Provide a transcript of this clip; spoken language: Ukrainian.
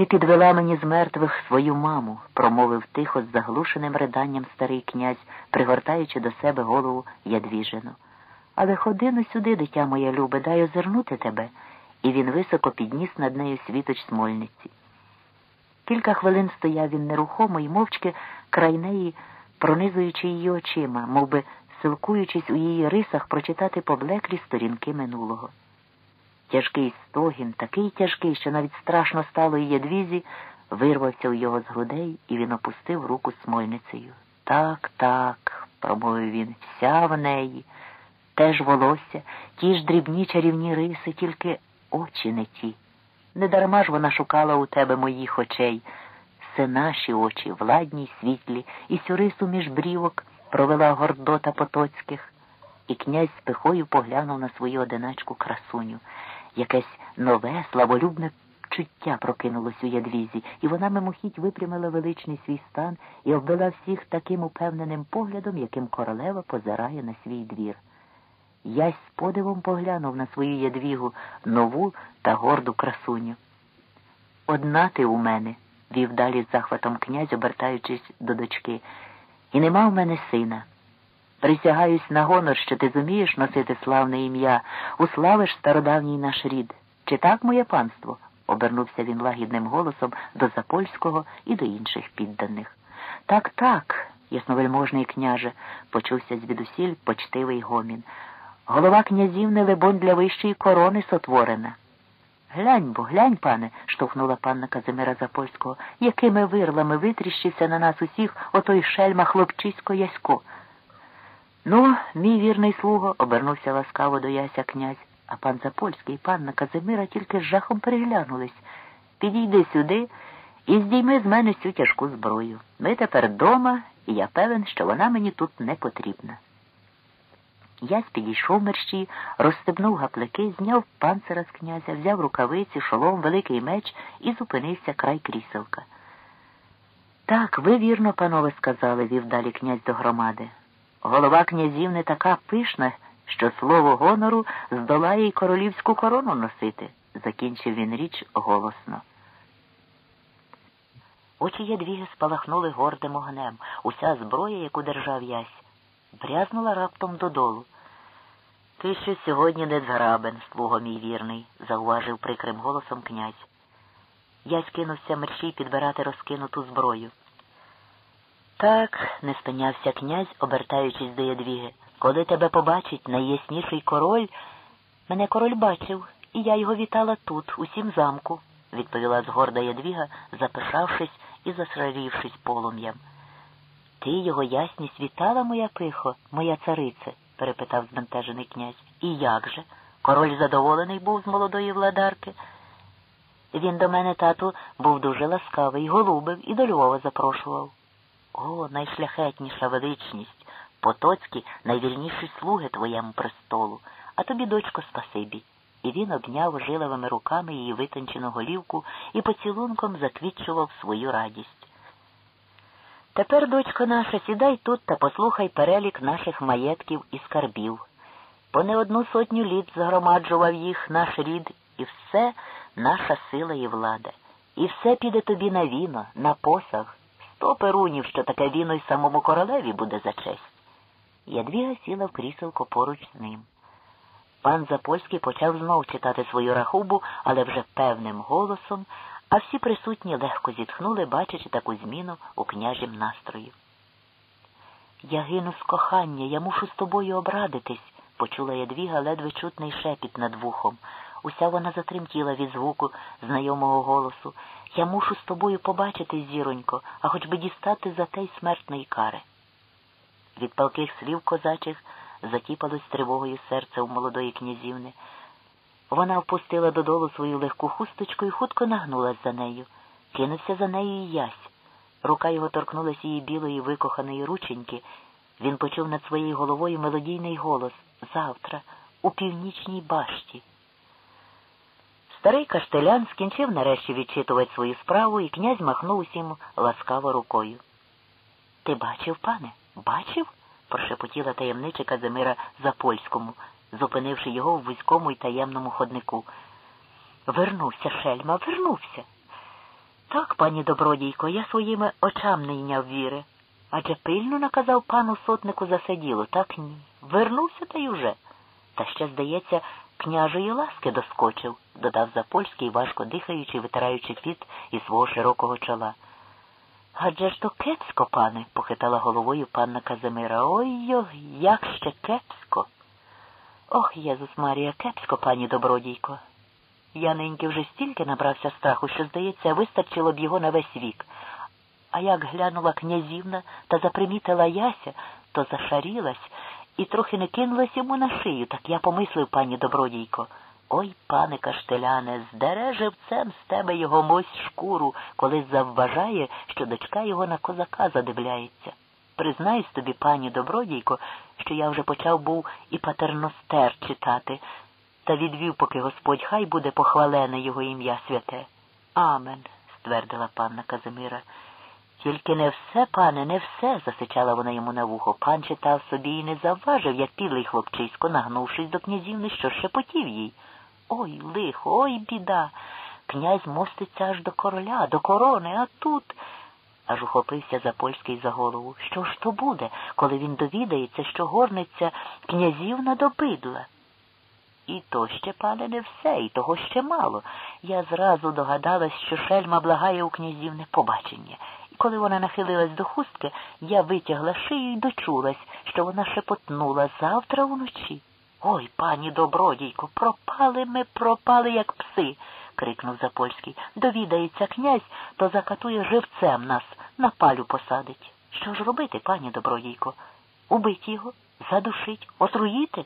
Ти підвела мені з мертвих свою маму, промовив тихо з заглушеним риданням старий князь, пригортаючи до себе голову ядвіжину. Але ходи ходину сюди, дитя моє любе, дай озирнути тебе, і він високо підніс над нею світоч смольниці. Кілька хвилин стояв він нерухомо і мовчки край неї, пронизуючи її очима, мов би силкуючись у її рисах прочитати поблеклі сторінки минулого. Тяжкий стогін, такий тяжкий, що навіть страшно стало її двізі, вирвався у його з грудей, і він опустив руку смольницею. Так, так, промовив він, вся в неї, теж волосся, ті ж дрібні чарівні риси, тільки очі не ті. Недарма ж вона шукала у тебе моїх очей. Це наші очі, владні й світлі, і сю рису між брівок провела гордота Потоцьких, і князь з пихою поглянув на свою одиначку красуню. Якесь нове, славолюбне чуття прокинулось у ядвізі, і вона мимохідь випрямила величний свій стан і обвела всіх таким упевненим поглядом, яким королева позирає на свій двір. Ясь з подивом поглянув на свою ядвігу нову та горду красуню. Одна ти у мене, вів далі з захватом князь, обертаючись до дочки, і нема в мене сина. Присягаюсь на гонор, що ти зумієш носити славне ім'я, уславиш стародавній наш рід. Чи так, моє панство? обернувся він лагідним голосом до Запольського і до інших підданих. Так, так, ясновельможний княже, почувся звідусіль почтивий гомін. Голова князівни, либонь, для вищої корони сотворена. Глянь бо, глянь, пане, штовхнула панна Казимира Запольського, якими вирлами витріщився на нас усіх отой шельма хлопчисько Ясько. Ну, мій вірний слуго, обернувся ласкаво до яся князь, а пан Запольський і панна Казимира тільки з жахом переглянулись. Підійди сюди і здійми з мене цю тяжку зброю. Ми тепер дома, і я певен, що вона мені тут не потрібна. Ясь підійшов мерщій, розстебнув гаплики, зняв панцира з князя, взяв рукавиці, шолом, великий меч і зупинився край кріселка. Так, ви вірно, панове, сказали, вів далі князь до громади. Голова князів не така пишна, що слово гонору здолає й королівську корону носити, закінчив він річ голосно. Очі ядвіги спалахнули гордим огнем. Уся зброя, яку держав ясь, брязнула раптом додолу. Ти ще сьогодні не зграбен, слуго мій вірний, зауважив прикрим голосом князь. Ясь кинувся мерщій підбирати розкинуту зброю. Так, не спинявся князь, обертаючись до ядвіги. Коли тебе побачить найясніший король, мене король бачив, і я його вітала тут, у сім замку, відповіла згорда ядвіга, запишавшись і засрарівшись полум'ям. Ти його ясність вітала, моя пихо, моя царице? перепитав збентежений князь. І як же? Король задоволений був з молодої владарки. Він до мене, тату, був дуже ласкавий, голубив і до Львова запрошував. О, найшляхетніша величність, потоцькі найвільніші слуги твоєму престолу, а тобі, дочко, спасибі. І він обняв жиловими руками її витончену голівку і поцілунком заквітчував свою радість. Тепер, дочко наша, сідай тут та послухай перелік наших маєтків і скарбів. По не одну сотню літ згромаджував їх наш рід, і все наша сила і влада. І все піде тобі на віно, на посаг. Сто перунів, що таке віно й самому королеві буде за честь. Ядвіга сіла в кріселко поруч з ним. Пан Запольський почав знов читати свою рахубу, але вже певним голосом, а всі присутні легко зітхнули, бачачи таку зміну у княжім настрою. Я гину з кохання, я мушу з тобою обрадитись, почула ядвіга ледве чутний шепіт над вухом. Уся вона затремтіла від звуку знайомого голосу. Я мушу з тобою побачити, зіронько, а хоч би дістати за те й смертної кари. Від палких слів козачих затіпалось тривогою серце у молодої князівни. Вона впустила додолу свою легку хусточку і хутко нагнулась за нею. Кинувся за нею і ясь. Рука його торкнулась її білої викоханої рученьки. Він почув над своєю головою мелодійний голос завтра, у північній башті. Старий каштелян скінчив нарешті відчитувати свою справу, і князь махнув усім ласкаво рукою. Ти бачив, пане? Бачив? прошепотіла таємнича Казимира Запольському, зупинивши його в вузькому й таємному ходнику. Вернувся, шельма, вернувся. Так, пані добродійко, я своїми очам не йняв віри. Адже пильно наказав пану сотнику за сиділо, так ні. Вернувся та й уже. Та ще, здається, княжої ласки доскочив, додав Запольський, важко дихаючи, витираючи піт із свого широкого чола. Адже ж то кепсько, пане, похитала головою панна Казимира. Ой, як ще кепсько. Ох, Єзус Марія, кепсько, пані добродійко. Я ниньки вже стільки набрався страху, що, здається, вистачило б його на весь вік. А як глянула князівна та запримітила яся, то зашарілась і трохи не кинулась йому на шию, так я помислив, пані добродійко. Ой, пане каштеляне, здере живцем з тебе його мось шкуру, коли завважає, що дочка його на козака задивляється. Признаюсь тобі, пані добродійко, що я вже почав був і патерностер читати, та відвів, поки Господь хай буде похвалене його ім'я святе. Амен, ствердила панна Казимира. Тільки не все, пане, не все, засичала вона йому на вухо. Пан читав собі і не завважив, як підлий хлопчисько, нагнувшись до князівни, що шепотів їй. Ой, лихо, ой, біда. Князь моститься аж до короля, до корони, а тут. Аж ухопився Запольський за голову. Що ж то буде, коли він довідається, що горниця князівна до бидла? І то ще, пане, не все, і того ще мало. Я зразу догадалась, що шельма благає у князівне побачення. Коли вона нахилилась до хустки, я витягла шию і дочулась, що вона шепотнула завтра вночі. Ой, пані добродійко, пропали ми, пропали, як пси, крикнув Запольський. Довідається князь, то закатує живцем нас, на палю посадить. Що ж робити, пані добродійко? Убить його, задушить, отруїти?